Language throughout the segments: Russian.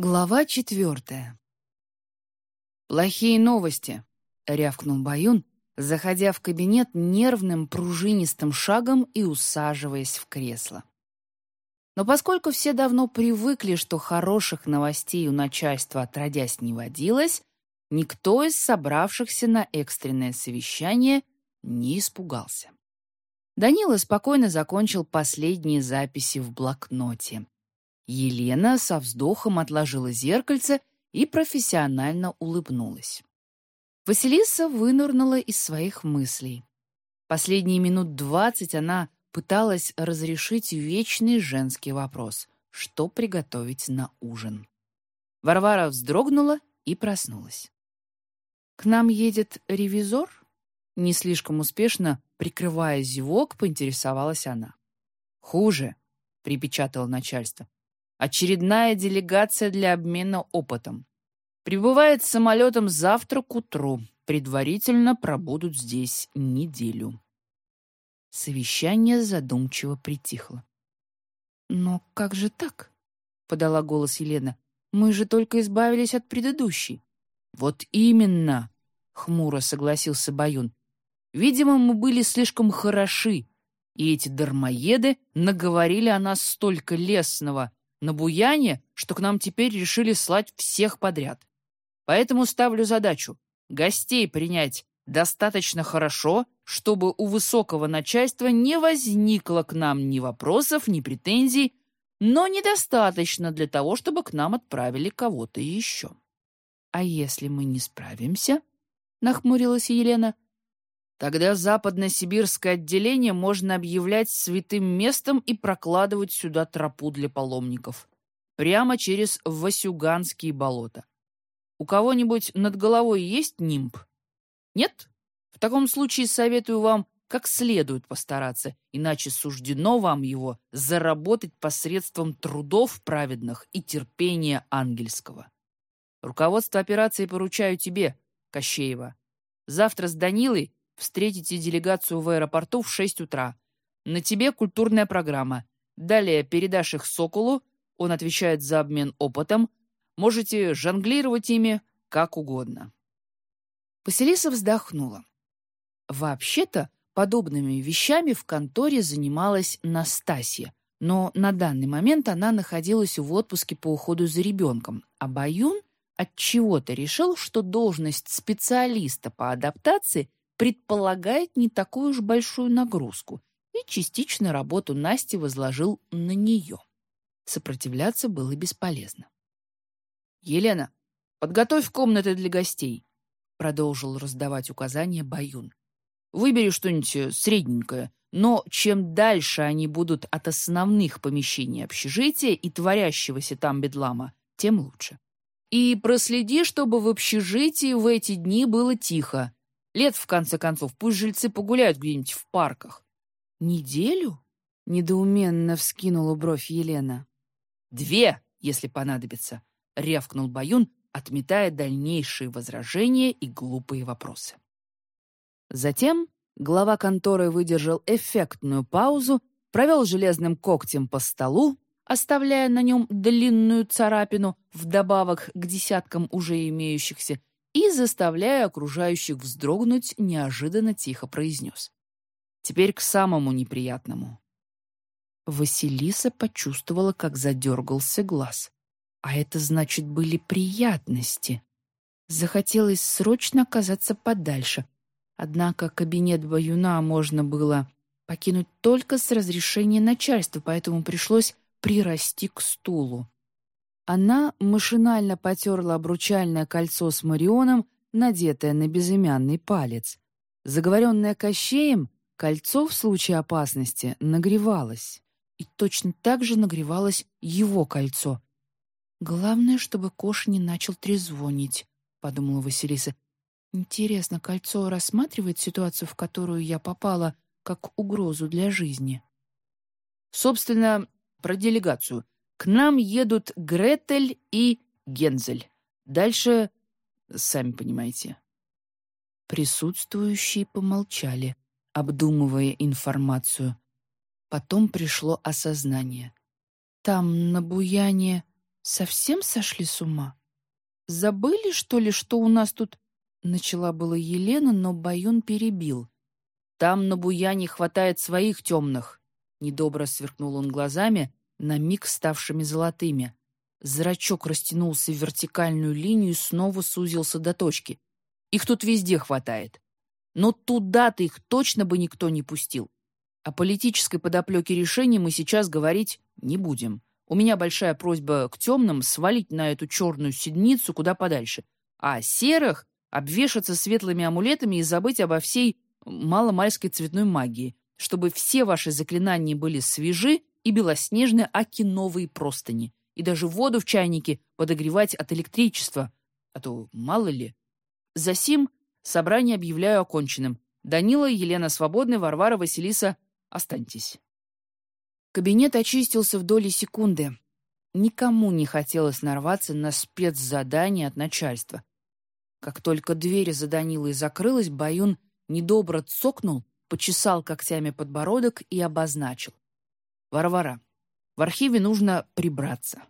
Глава четвертая. «Плохие новости», — рявкнул Баюн, заходя в кабинет нервным пружинистым шагом и усаживаясь в кресло. Но поскольку все давно привыкли, что хороших новостей у начальства отродясь не водилось, никто из собравшихся на экстренное совещание не испугался. Данила спокойно закончил последние записи в блокноте. Елена со вздохом отложила зеркальце и профессионально улыбнулась. Василиса вынырнула из своих мыслей. Последние минут двадцать она пыталась разрешить вечный женский вопрос — что приготовить на ужин. Варвара вздрогнула и проснулась. «К нам едет ревизор?» Не слишком успешно, прикрывая зевок, поинтересовалась она. «Хуже», — припечатало начальство. Очередная делегация для обмена опытом. Прибывает самолетом завтра к утру. Предварительно пробудут здесь неделю. Совещание задумчиво притихло. «Но как же так?» — подала голос Елена. «Мы же только избавились от предыдущей». «Вот именно!» — хмуро согласился Баюн. «Видимо, мы были слишком хороши, и эти дармоеды наговорили о нас столько лесного, на буяне, что к нам теперь решили слать всех подряд. Поэтому ставлю задачу — гостей принять достаточно хорошо, чтобы у высокого начальства не возникло к нам ни вопросов, ни претензий, но недостаточно для того, чтобы к нам отправили кого-то еще. «А если мы не справимся?» — нахмурилась Елена. «Тогда западно-сибирское отделение можно объявлять святым местом и прокладывать сюда тропу для паломников. Прямо через Васюганские болота. У кого-нибудь над головой есть нимб? Нет? В таком случае советую вам как следует постараться, иначе суждено вам его заработать посредством трудов праведных и терпения ангельского. Руководство операции поручаю тебе, Кощеева. Завтра с Данилой встретите делегацию в аэропорту в 6 утра. На тебе культурная программа. Далее передашь их Соколу, он отвечает за обмен опытом. Можете жонглировать ими как угодно. Василиса вздохнула. Вообще-то, подобными вещами в конторе занималась Настасья, но на данный момент она находилась в отпуске по уходу за ребенком, а Баюн отчего-то решил, что должность специалиста по адаптации предполагает не такую уж большую нагрузку, и частично работу Насти возложил на нее. Сопротивляться было бесполезно. «Елена, подготовь комнаты для гостей», продолжил раздавать указания Баюн. «Выбери что-нибудь э, средненькое, но чем дальше они будут от основных помещений общежития и творящегося там бедлама, тем лучше. И проследи, чтобы в общежитии в эти дни было тихо. Лет, в конце концов, пусть жильцы погуляют где-нибудь в парках». «Неделю?» — недоуменно вскинула бровь Елена. «Две, если понадобится», — рявкнул Баюн, отметая дальнейшие возражения и глупые вопросы. Затем глава конторы выдержал эффектную паузу, провел железным когтем по столу, оставляя на нем длинную царапину вдобавок к десяткам уже имеющихся, и, заставляя окружающих вздрогнуть, неожиданно тихо произнес. «Теперь к самому неприятному». Василиса почувствовала, как задергался глаз. А это значит, были приятности. Захотелось срочно оказаться подальше. Однако кабинет Баюна можно было покинуть только с разрешения начальства, поэтому пришлось прирасти к стулу. Она машинально потерла обручальное кольцо с Марионом, надетое на безымянный палец. Заговоренное Кощеем, кольцо в случае опасности нагревалось. И точно так же нагревалось его кольцо, «Главное, чтобы Кош не начал трезвонить», — подумала Василиса. «Интересно, кольцо рассматривает ситуацию, в которую я попала, как угрозу для жизни?» «Собственно, про делегацию. К нам едут Гретель и Гензель. Дальше, сами понимаете». Присутствующие помолчали, обдумывая информацию. Потом пришло осознание. Там, на Буяне, совсем сошли с ума? Забыли, что ли, что у нас тут...» Начала была Елена, но Баюн перебил. «Там на буяне хватает своих темных!» Недобро сверкнул он глазами, на миг ставшими золотыми. Зрачок растянулся в вертикальную линию и снова сузился до точки. Их тут везде хватает. Но туда-то их точно бы никто не пустил. О политической подоплеке решений мы сейчас говорить не будем. У меня большая просьба к темным свалить на эту черную седмицу куда подальше, а серых обвешаться светлыми амулетами и забыть обо всей маломальской цветной магии, чтобы все ваши заклинания были свежи и белоснежны, аки новые простыни, и даже воду в чайнике подогревать от электричества, а то мало ли. Засим собрание объявляю оконченным. Данила, Елена Свободная, Варвара, Василиса, останьтесь. Кабинет очистился в доли секунды. Никому не хотелось нарваться на спецзадание от начальства. Как только дверь за Данилой закрылась, Баюн недобро цокнул, почесал когтями подбородок и обозначил. «Варвара, в архиве нужно прибраться.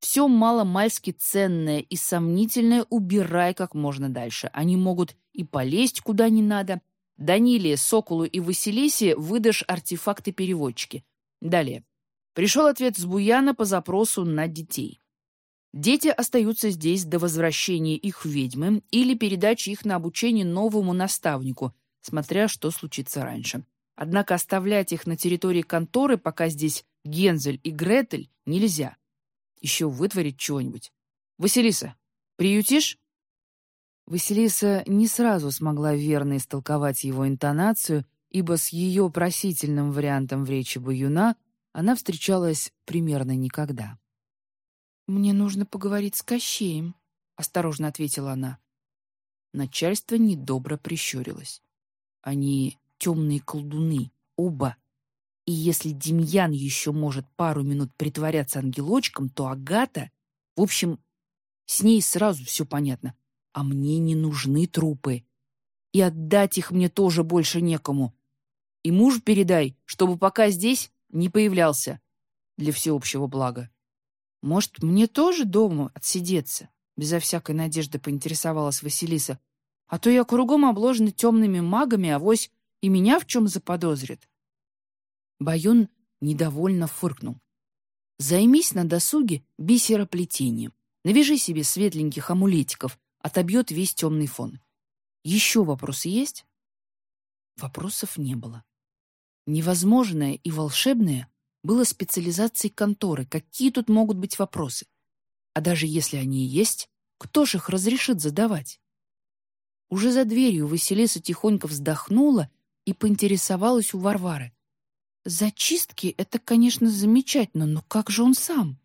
Все маломальски ценное и сомнительное убирай как можно дальше. Они могут и полезть куда не надо. Даниле, Соколу и Василисе выдашь артефакты-переводчики. Далее. Пришел ответ с Буяна по запросу на детей. Дети остаются здесь до возвращения их ведьмы или передачи их на обучение новому наставнику, смотря что случится раньше. Однако оставлять их на территории конторы, пока здесь Гензель и Гретель, нельзя. Еще вытворить чего-нибудь. Василиса, приютишь? Василиса не сразу смогла верно истолковать его интонацию, ибо с ее просительным вариантом в речи Баюна она встречалась примерно никогда. «Мне нужно поговорить с Кощеем», — осторожно ответила она. Начальство недобро прищурилось. Они темные колдуны, оба. И если Демьян еще может пару минут притворяться ангелочком, то Агата... В общем, с ней сразу все понятно. А мне не нужны трупы. И отдать их мне тоже больше некому. И муж передай, чтобы пока здесь не появлялся. Для всеобщего блага. Может, мне тоже дома отсидеться? Безо всякой надежды поинтересовалась Василиса. А то я кругом обложена темными магами, а вось и меня в чем заподозрит. Баюн недовольно фыркнул. Займись на досуге бисероплетением. Навяжи себе светленьких амулетиков, отобьет весь темный фон. Еще вопросы есть? Вопросов не было. Невозможное и волшебное было специализацией конторы. Какие тут могут быть вопросы? А даже если они и есть, кто же их разрешит задавать? Уже за дверью Василиса тихонько вздохнула и поинтересовалась у Варвары. «Зачистки — это, конечно, замечательно, но как же он сам?»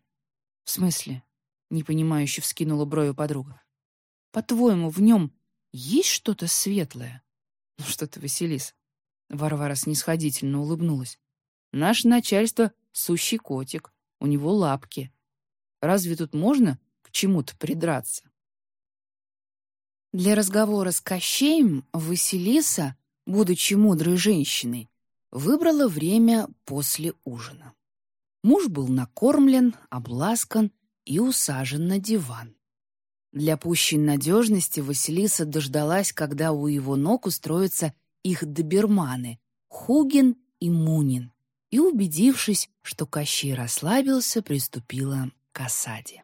«В смысле?» — непонимающе вскинула брови подруга. «По-твоему, в нем есть что-то светлое?» «Ну что ты, Василис?» Варвара снисходительно улыбнулась. Наше начальство — сущий котик, у него лапки. Разве тут можно к чему-то придраться? Для разговора с Кощеем Василиса, будучи мудрой женщиной, выбрала время после ужина. Муж был накормлен, обласкан и усажен на диван. Для пущей надежности Василиса дождалась, когда у его ног устроятся их доберманы — Хугин и Мунин, и, убедившись, что Кощей расслабился, приступила к осаде.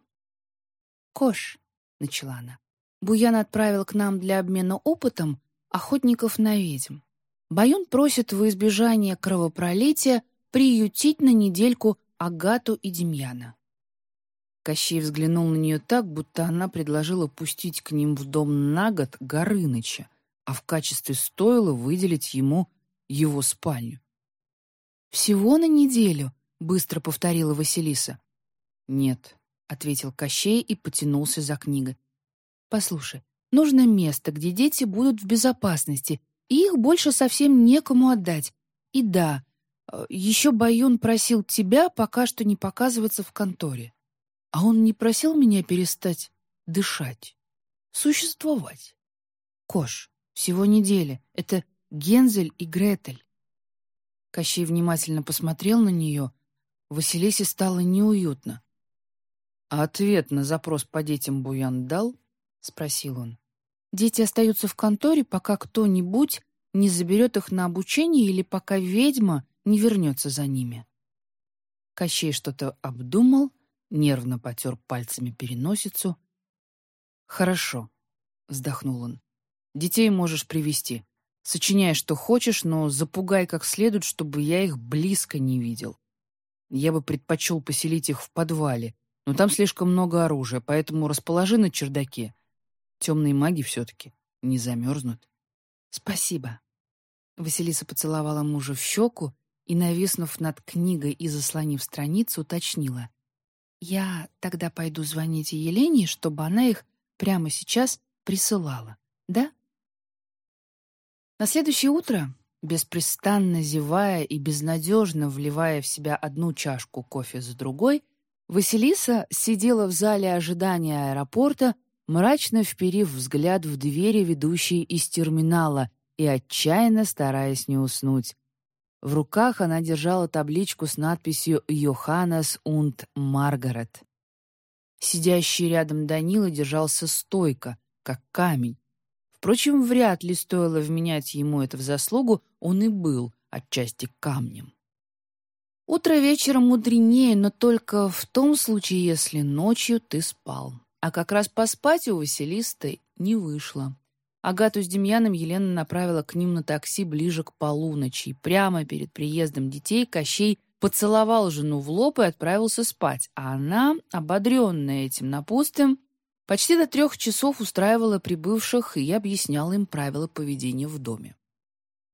«Кош», — начала она, — «Буян отправил к нам для обмена опытом охотников на ведьм. Баюн просит во избежание кровопролития приютить на недельку Агату и Демьяна». Кощей взглянул на нее так, будто она предложила пустить к ним в дом на год Горыныча, а в качестве стойла выделить ему его спальню. «Всего на неделю?» — быстро повторила Василиса. «Нет», — ответил Кощей и потянулся за книгой. «Послушай, нужно место, где дети будут в безопасности, и их больше совсем некому отдать. И да, э, еще Баюн просил тебя пока что не показываться в конторе. А он не просил меня перестать дышать, существовать. Кош, всего неделя. Это Гензель и Гретель. Кощей внимательно посмотрел на нее. Василисе стало неуютно. «А ответ на запрос по детям Буян дал?» — спросил он. «Дети остаются в конторе, пока кто-нибудь не заберет их на обучение или пока ведьма не вернется за ними». Кощей что-то обдумал, нервно потер пальцами переносицу. «Хорошо», — вздохнул он. «Детей можешь привести. Сочиняй, что хочешь, но запугай как следует, чтобы я их близко не видел. Я бы предпочел поселить их в подвале, но там слишком много оружия, поэтому расположи на чердаке. Темные маги все-таки не замерзнут». «Спасибо». Василиса поцеловала мужа в щеку и, нависнув над книгой и заслонив страницу, уточнила. «Я тогда пойду звонить Елене, чтобы она их прямо сейчас присылала, да?» На следующее утро, беспрестанно зевая и безнадежно вливая в себя одну чашку кофе за другой, Василиса сидела в зале ожидания аэропорта, мрачно вперив взгляд в двери, ведущие из терминала, и отчаянно стараясь не уснуть. В руках она держала табличку с надписью «Йоханнес und Маргарет». Сидящий рядом Данила держался стойко, как камень. Впрочем, вряд ли стоило вменять ему это в заслугу, он и был отчасти камнем. Утро вечером мудренее, но только в том случае, если ночью ты спал. А как раз поспать у Василисты не вышло. Агату с Демьяном Елена направила к ним на такси ближе к полуночи. Прямо перед приездом детей Кощей поцеловал жену в лоб и отправился спать, а она, ободренная этим напутствием, почти до трех часов устраивала прибывших и объясняла им правила поведения в доме.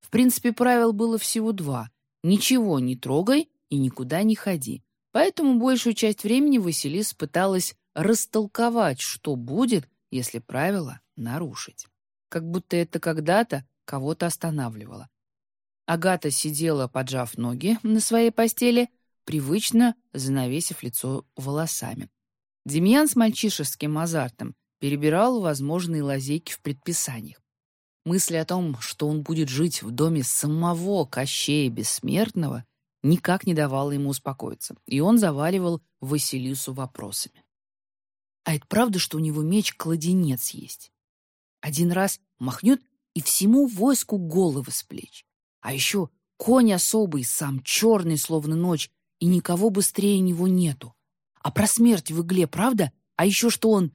В принципе, правил было всего два — ничего не трогай и никуда не ходи. Поэтому большую часть времени Василис пыталась растолковать, что будет, если правила нарушить как будто это когда-то кого-то останавливало. Агата сидела, поджав ноги на своей постели, привычно занавесив лицо волосами. Демьян с мальчишеским азартом перебирал возможные лазейки в предписаниях. Мысль о том, что он будет жить в доме самого Кощея Бессмертного, никак не давала ему успокоиться, и он заваливал Василису вопросами. А это правда, что у него меч-кладенец есть? Один раз махнет и всему войску головы с плеч. А еще конь особый, сам черный, словно ночь, и никого быстрее него нету. А про смерть в игле, правда? А еще что он...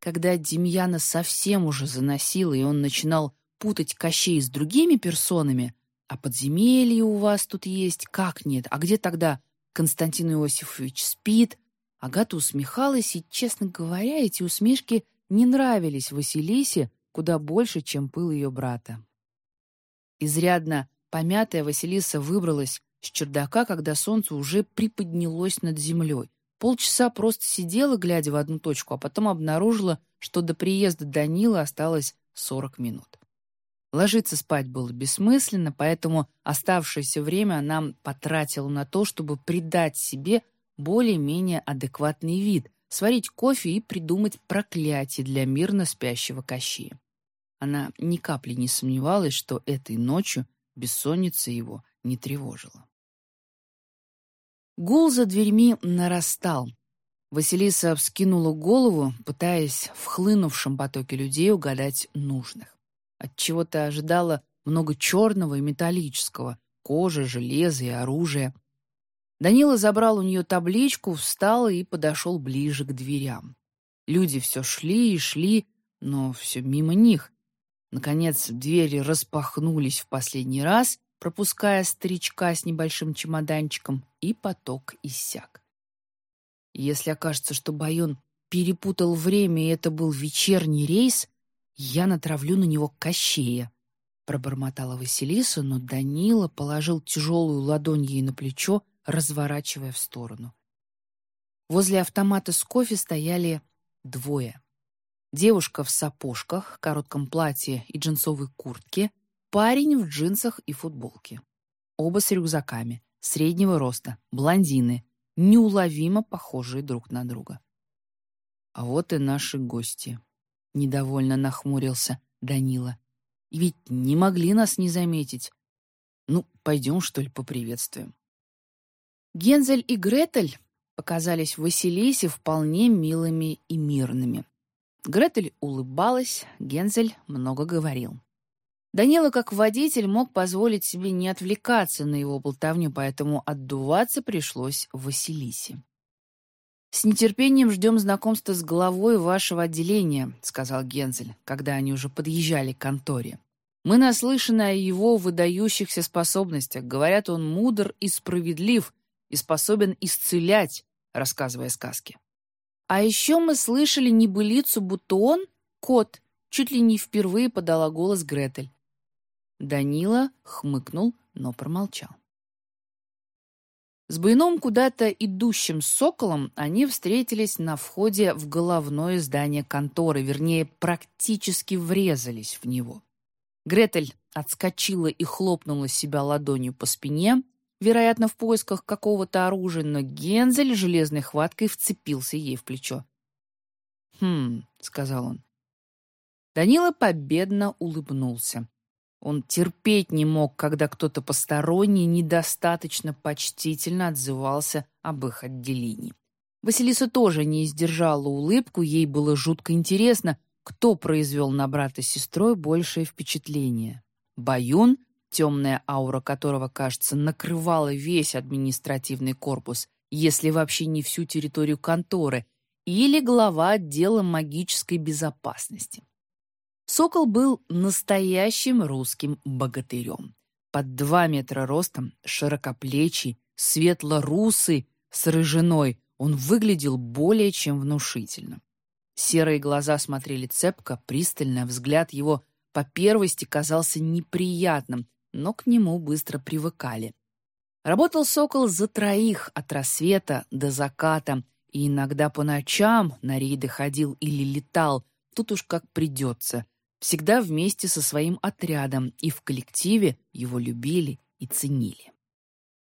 Когда Демьяна совсем уже заносила, и он начинал путать Кощей с другими персонами, а подземелье у вас тут есть, как нет, а где тогда Константин Иосифович спит? Агата усмехалась, и, честно говоря, эти усмешки не нравились Василисе куда больше, чем пыл ее брата. Изрядно помятая Василиса выбралась с чердака, когда солнце уже приподнялось над землей. Полчаса просто сидела, глядя в одну точку, а потом обнаружила, что до приезда Данила осталось 40 минут. Ложиться спать было бессмысленно, поэтому оставшееся время она потратила на то, чтобы придать себе более-менее адекватный вид, сварить кофе и придумать проклятие для мирно спящего Кощея. Она ни капли не сомневалась, что этой ночью бессонница его не тревожила. Гул за дверьми нарастал. Василиса вскинула голову, пытаясь в хлынувшем потоке людей угадать нужных. От чего то ожидала много черного и металлического, кожи, железа и оружия — Данила забрал у нее табличку, встал и подошел ближе к дверям. Люди все шли и шли, но все мимо них. Наконец, двери распахнулись в последний раз, пропуская старичка с небольшим чемоданчиком, и поток иссяк. Если окажется, что Байон перепутал время, и это был вечерний рейс, я натравлю на него кощея. Пробормотала Василиса, но Данила положил тяжелую ладонь ей на плечо, разворачивая в сторону. Возле автомата с кофе стояли двое. Девушка в сапожках, коротком платье и джинсовой куртке, парень в джинсах и футболке. Оба с рюкзаками, среднего роста, блондины, неуловимо похожие друг на друга. А вот и наши гости. Недовольно нахмурился Данила. ведь не могли нас не заметить. Ну, пойдем, что ли, поприветствуем. Гензель и Гретель показались Василисе вполне милыми и мирными. Гретель улыбалась, Гензель много говорил. Данила, как водитель, мог позволить себе не отвлекаться на его болтовню, поэтому отдуваться пришлось Василисе. «С нетерпением ждем знакомства с главой вашего отделения», — сказал Гензель, когда они уже подъезжали к конторе. «Мы наслышаны о его выдающихся способностях. Говорят, он мудр и справедлив, и способен исцелять, рассказывая сказки. А еще мы слышали небылицу, будто он — кот, чуть ли не впервые подала голос Гретель. Данила хмыкнул, но промолчал. С Буйном куда-то идущим соколом они встретились на входе в головное здание конторы, вернее, практически врезались в него. Гретель отскочила и хлопнула себя ладонью по спине, вероятно, в поисках какого-то оружия, но Гензель железной хваткой вцепился ей в плечо. «Хм», — сказал он. Данила победно улыбнулся. Он терпеть не мог, когда кто-то посторонний недостаточно почтительно отзывался об их отделении. Василиса тоже не сдержала улыбку, ей было жутко интересно, кто произвел на брата с сестрой большее впечатление. Баюн темная аура которого, кажется, накрывала весь административный корпус, если вообще не всю территорию конторы, или глава отдела магической безопасности. Сокол был настоящим русским богатырем. Под два метра ростом, широкоплечий, светло-русый, с рыжиной, он выглядел более чем внушительно. Серые глаза смотрели цепко, пристально, взгляд его по первости казался неприятным, но к нему быстро привыкали. Работал «Сокол» за троих от рассвета до заката, и иногда по ночам на рейды ходил или летал, тут уж как придется, всегда вместе со своим отрядом, и в коллективе его любили и ценили.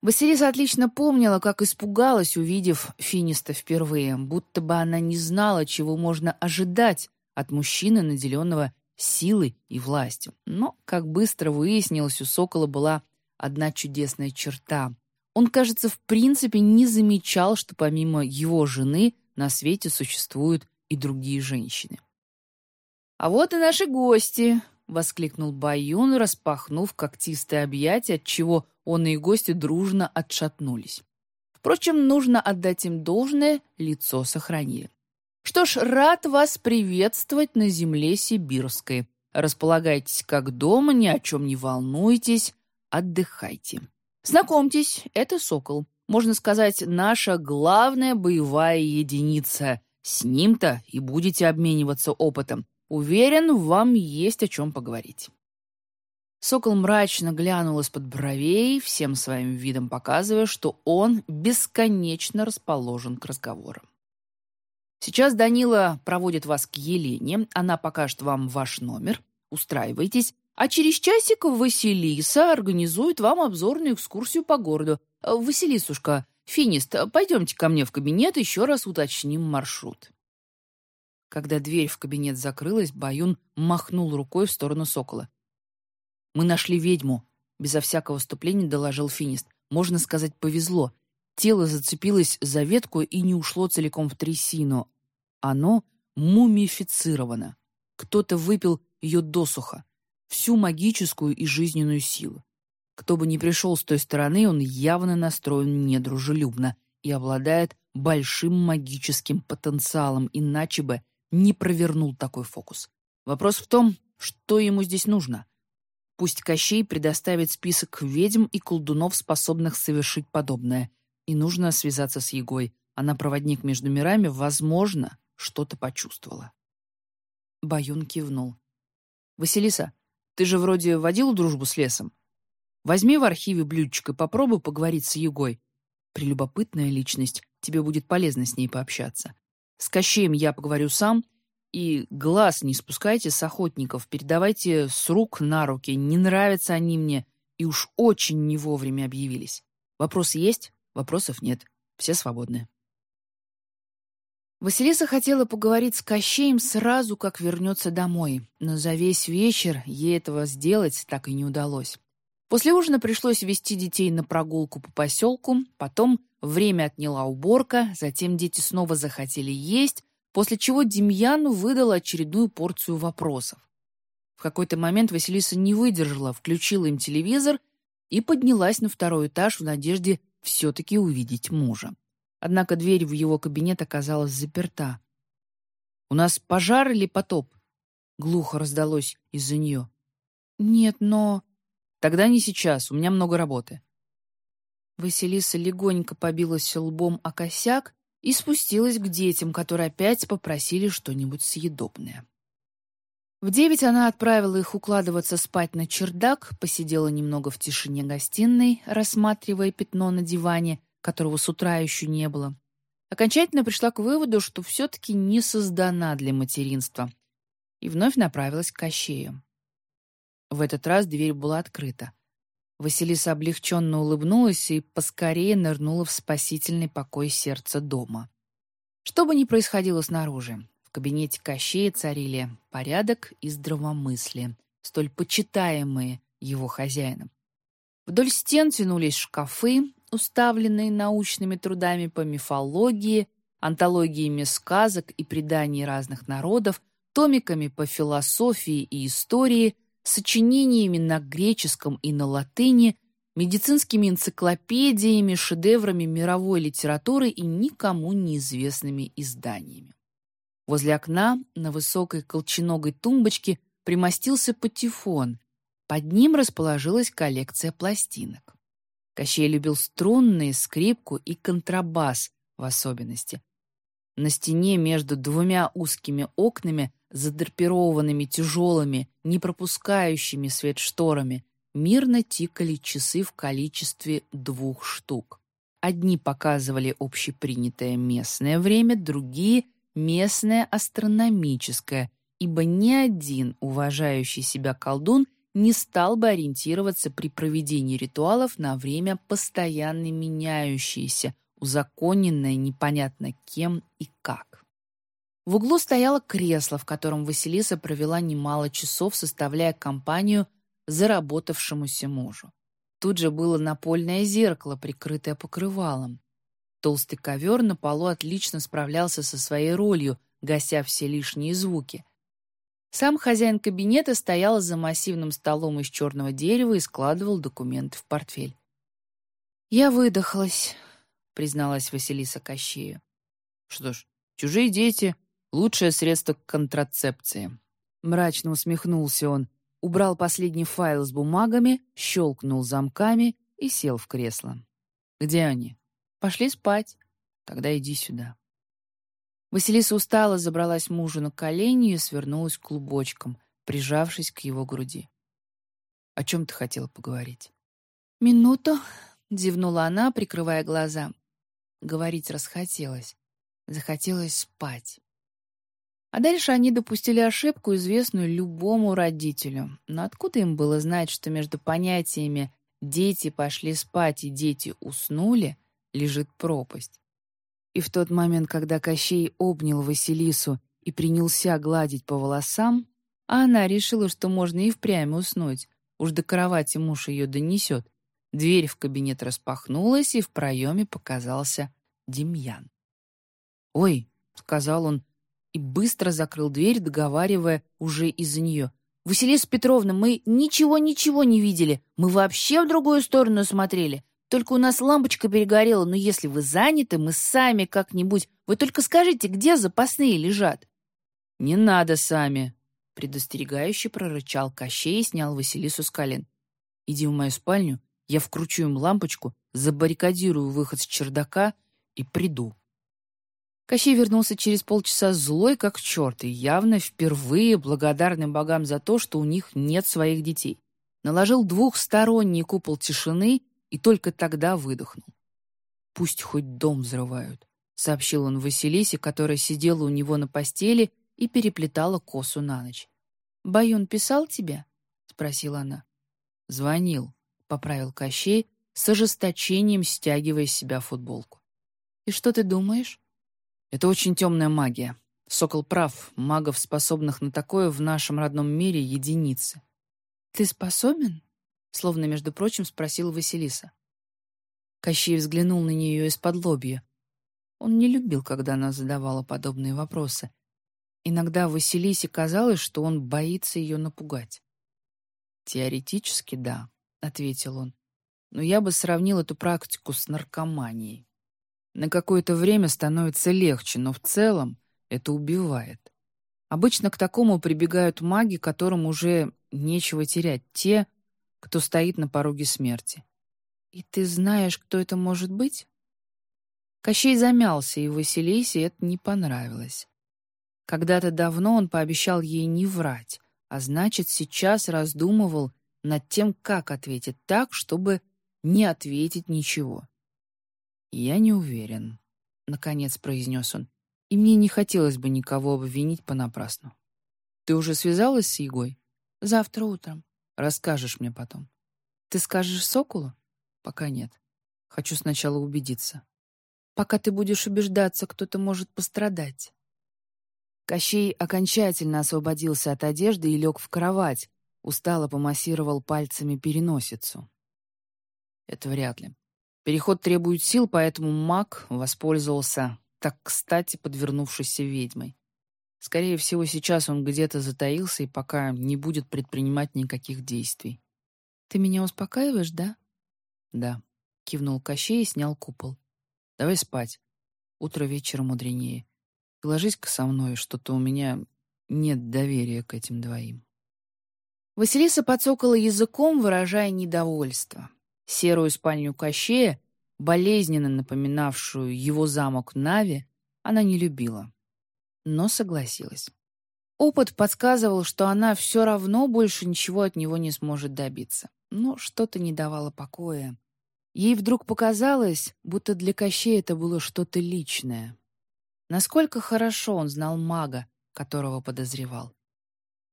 Василиса отлично помнила, как испугалась, увидев Финиста впервые, будто бы она не знала, чего можно ожидать от мужчины, наделенного силой и властью. Но, как быстро выяснилось, у Сокола была одна чудесная черта. Он, кажется, в принципе не замечал, что помимо его жены на свете существуют и другие женщины. «А вот и наши гости!» — воскликнул Баюн, распахнув когтистое объятие, от чего он и гости дружно отшатнулись. Впрочем, нужно отдать им должное, лицо сохранили. Что ж, рад вас приветствовать на земле сибирской. Располагайтесь как дома, ни о чем не волнуйтесь, отдыхайте. Знакомьтесь, это «Сокол». Можно сказать, наша главная боевая единица. С ним-то и будете обмениваться опытом. Уверен, вам есть о чем поговорить. Сокол мрачно глянул из-под бровей, всем своим видом показывая, что он бесконечно расположен к разговорам. Сейчас Данила проводит вас к Елене, она покажет вам ваш номер, устраивайтесь, а через часик Василиса организует вам обзорную экскурсию по городу. Василисушка, Финист, пойдемте ко мне в кабинет, еще раз уточним маршрут. Когда дверь в кабинет закрылась, Баюн махнул рукой в сторону Сокола. «Мы нашли ведьму», — безо всякого вступления доложил Финист. «Можно сказать, повезло. Тело зацепилось за ветку и не ушло целиком в трясину. Оно мумифицировано. Кто-то выпил ее досуха, всю магическую и жизненную силу. Кто бы ни пришел с той стороны, он явно настроен недружелюбно и обладает большим магическим потенциалом, иначе бы не провернул такой фокус. Вопрос в том, что ему здесь нужно. Пусть Кощей предоставит список ведьм и колдунов, способных совершить подобное — и нужно связаться с Егой. Она проводник между мирами, возможно, что-то почувствовала. Баюн кивнул. «Василиса, ты же вроде водила дружбу с лесом. Возьми в архиве блюдечко и попробуй поговорить с Егой. Прелюбопытная личность, тебе будет полезно с ней пообщаться. С Кощеем я поговорю сам, и глаз не спускайте с охотников, передавайте с рук на руки, не нравятся они мне, и уж очень не вовремя объявились. Вопросы есть?» Вопросов нет. Все свободны. Василиса хотела поговорить с Кощеем сразу, как вернется домой, но за весь вечер ей этого сделать так и не удалось. После ужина пришлось вести детей на прогулку по поселку, потом время отняла уборка, затем дети снова захотели есть, после чего Демьяну выдала очередную порцию вопросов. В какой-то момент Василиса не выдержала, включила им телевизор и поднялась на второй этаж в надежде все-таки увидеть мужа. Однако дверь в его кабинет оказалась заперта. «У нас пожар или потоп?» Глухо раздалось из-за нее. «Нет, но...» «Тогда не сейчас, у меня много работы». Василиса легонько побилась лбом о косяк и спустилась к детям, которые опять попросили что-нибудь съедобное. В девять она отправила их укладываться спать на чердак, посидела немного в тишине гостиной, рассматривая пятно на диване, которого с утра еще не было. Окончательно пришла к выводу, что все-таки не создана для материнства, и вновь направилась к Кощею. В этот раз дверь была открыта. Василиса облегченно улыбнулась и поскорее нырнула в спасительный покой сердца дома. Что бы ни происходило снаружи, в кабинете Кощея царили порядок и здравомыслие, столь почитаемые его хозяином. Вдоль стен тянулись шкафы, уставленные научными трудами по мифологии, антологиями сказок и преданий разных народов, томиками по философии и истории, сочинениями на греческом и на латыни, медицинскими энциклопедиями, шедеврами мировой литературы и никому неизвестными изданиями. Возле окна на высокой колченогой тумбочке примостился патефон. Под ним расположилась коллекция пластинок. Кощей любил струнные, скрипку и контрабас в особенности. На стене между двумя узкими окнами, задрапированными тяжелыми, не пропускающими свет шторами, мирно тикали часы в количестве двух штук. Одни показывали общепринятое местное время, другие местное астрономическое, ибо ни один уважающий себя колдун не стал бы ориентироваться при проведении ритуалов на время постоянно меняющееся, узаконенное непонятно кем и как. В углу стояло кресло, в котором Василиса провела немало часов, составляя компанию заработавшемуся мужу. Тут же было напольное зеркало, прикрытое покрывалом. Толстый ковер на полу отлично справлялся со своей ролью, гася все лишние звуки. Сам хозяин кабинета стоял за массивным столом из черного дерева и складывал документы в портфель. «Я выдохлась», — призналась Василиса Кощею. «Что ж, чужие дети — лучшее средство контрацепции». Мрачно усмехнулся он, убрал последний файл с бумагами, щелкнул замками и сел в кресло. «Где они?» Пошли спать. Тогда иди сюда. Василиса устала, забралась мужу на колени и свернулась клубочком, прижавшись к его груди. «О чем ты хотела поговорить?» «Минуту», — зевнула она, прикрывая глаза. Говорить расхотелось. Захотелось спать. А дальше они допустили ошибку, известную любому родителю. Но откуда им было знать, что между понятиями «дети пошли спать» и «дети уснули» лежит пропасть. И в тот момент, когда Кощей обнял Василису и принялся гладить по волосам, а она решила, что можно и впрямь уснуть, уж до кровати муж ее донесет, дверь в кабинет распахнулась, и в проеме показался Демьян. «Ой», — сказал он, и быстро закрыл дверь, договаривая уже из-за нее. «Василиса Петровна, мы ничего-ничего не видели. Мы вообще в другую сторону смотрели. Только у нас лампочка перегорела, но если вы заняты, мы сами как-нибудь... Вы только скажите, где запасные лежат?» «Не надо сами», — предостерегающе прорычал Кощей и снял Василису с колен. «Иди в мою спальню, я вкручу им лампочку, забаррикадирую выход с чердака и приду». Кощей вернулся через полчаса злой, как черт, и явно впервые благодарный богам за то, что у них нет своих детей. Наложил двухсторонний купол тишины и только тогда выдохнул. «Пусть хоть дом взрывают», — сообщил он Василисе, которая сидела у него на постели и переплетала косу на ночь. «Баюн писал тебе?» — спросила она. «Звонил», — поправил Кощей, с ожесточением стягивая с себя футболку. «И что ты думаешь?» «Это очень темная магия. Сокол прав, магов, способных на такое, в нашем родном мире единицы». «Ты способен?» Словно, между прочим, спросила Василиса. Кощей взглянул на нее из-под лобья. Он не любил, когда она задавала подобные вопросы. Иногда Василисе казалось, что он боится ее напугать. «Теоретически, да», — ответил он. «Но я бы сравнил эту практику с наркоманией. На какое-то время становится легче, но в целом это убивает. Обычно к такому прибегают маги, которым уже нечего терять, те, кто стоит на пороге смерти. «И ты знаешь, кто это может быть?» Кощей замялся, и Василисе это не понравилось. Когда-то давно он пообещал ей не врать, а значит, сейчас раздумывал над тем, как ответить так, чтобы не ответить ничего. «Я не уверен», — наконец произнес он, «и мне не хотелось бы никого обвинить понапрасну. Ты уже связалась с Егой? Завтра утром. Расскажешь мне потом. Ты скажешь Соколу? Пока нет. Хочу сначала убедиться. Пока ты будешь убеждаться, кто-то может пострадать. Кощей окончательно освободился от одежды и лег в кровать, устало помассировал пальцами переносицу. Это вряд ли. Переход требует сил, поэтому маг воспользовался так кстати подвернувшейся ведьмой. Скорее всего, сейчас он где-то затаился и пока не будет предпринимать никаких действий. «Ты меня успокаиваешь, да?» «Да», — кивнул Кощей и снял купол. «Давай спать. Утро вечера мудренее. И ложись-ка со мной, что-то у меня нет доверия к этим двоим». Василиса подсокала языком, выражая недовольство. Серую спальню Кощея, болезненно напоминавшую его замок Нави, она не любила. Но согласилась. Опыт подсказывал, что она все равно больше ничего от него не сможет добиться. Но что-то не давало покоя. Ей вдруг показалось, будто для Кощея это было что-то личное. Насколько хорошо он знал мага, которого подозревал.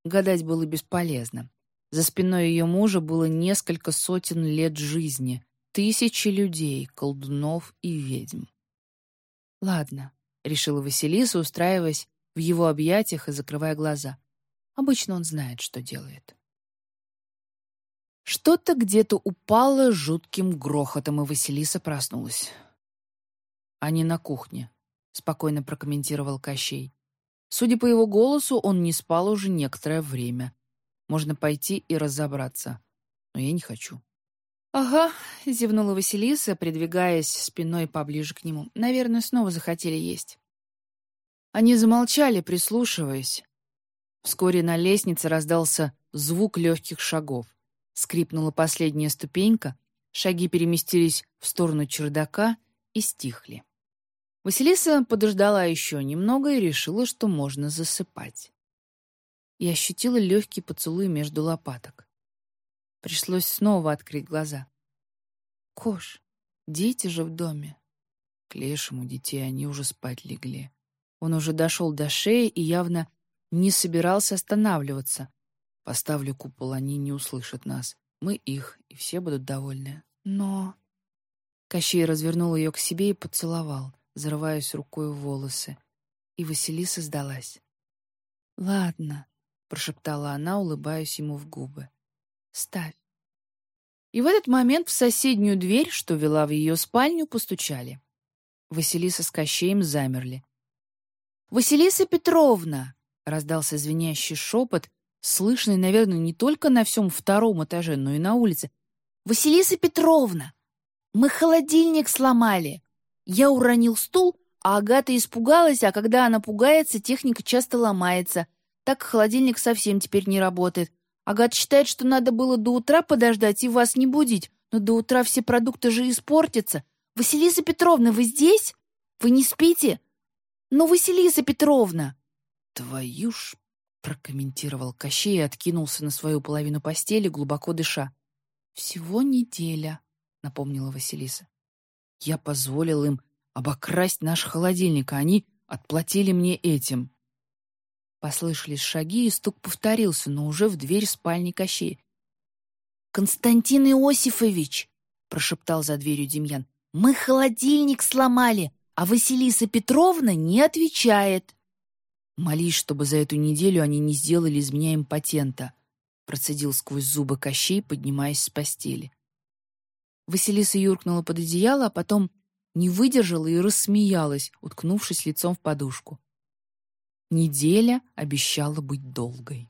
Гадать было бесполезно. За спиной ее мужа было несколько сотен лет жизни, тысячи людей, колдунов и ведьм. «Ладно», — решила Василиса, устраиваясь в его объятиях и закрывая глаза. «Обычно он знает, что делает». Что-то где-то упало жутким грохотом, и Василиса проснулась. «Они на кухне», — спокойно прокомментировал Кощей. Судя по его голосу, он не спал уже некоторое время. Можно пойти и разобраться. Но я не хочу. «Ага», — зевнула Василиса, придвигаясь спиной поближе к нему. «Наверное, снова захотели есть». Они замолчали, прислушиваясь. Вскоре на лестнице раздался звук легких шагов. Скрипнула последняя ступенька, шаги переместились в сторону чердака и стихли. Василиса подождала еще немного и решила, что можно засыпать и ощутила легкий поцелуй между лопаток. Пришлось снова открыть глаза. «Кош, дети же в доме». К лешему детей они уже спать легли. Он уже дошел до шеи и явно не собирался останавливаться. Поставлю купол, они не услышат нас. Мы их, и все будут довольны. Но... Кощей развернул ее к себе и поцеловал, зарываясь рукой в волосы. И Василиса сдалась. «Ладно», прошептала она, улыбаясь ему в губы. «Ставь». И в этот момент в соседнюю дверь, что вела в ее спальню, постучали. Василиса с Кощеем замерли. «Василиса Петровна!» — раздался звенящий шепот, слышный, наверное, не только на всем втором этаже, но и на улице. «Василиса Петровна! Мы холодильник сломали! Я уронил стул, а Агата испугалась, а когда она пугается, техника часто ломается. Так холодильник совсем теперь не работает. Агат считает, что надо было до утра подождать и вас не будить, но до утра все продукты же испортятся. Василиса Петровна, вы здесь? Вы не спите? Ну, Василиса Петровна!» «Твою ж!» — прокомментировал Кощей и откинулся на свою половину постели, глубоко дыша. «Всего неделя», — напомнила Василиса. «Я позволил им обокрасть наш холодильник, а они отплатили мне этим. Послышались шаги, и стук повторился, но уже в дверь спальни Кощея. «Константин Иосифович!» — прошептал за дверью Демьян. «Мы холодильник сломали, а Василиса Петровна не отвечает». «Молись, чтобы за эту неделю они не сделали из меня импотента», — процедил сквозь зубы Кощей, поднимаясь с постели. Василиса юркнула под одеяло, а потом не выдержала и рассмеялась, уткнувшись лицом в подушку. Неделя обещала быть долгой.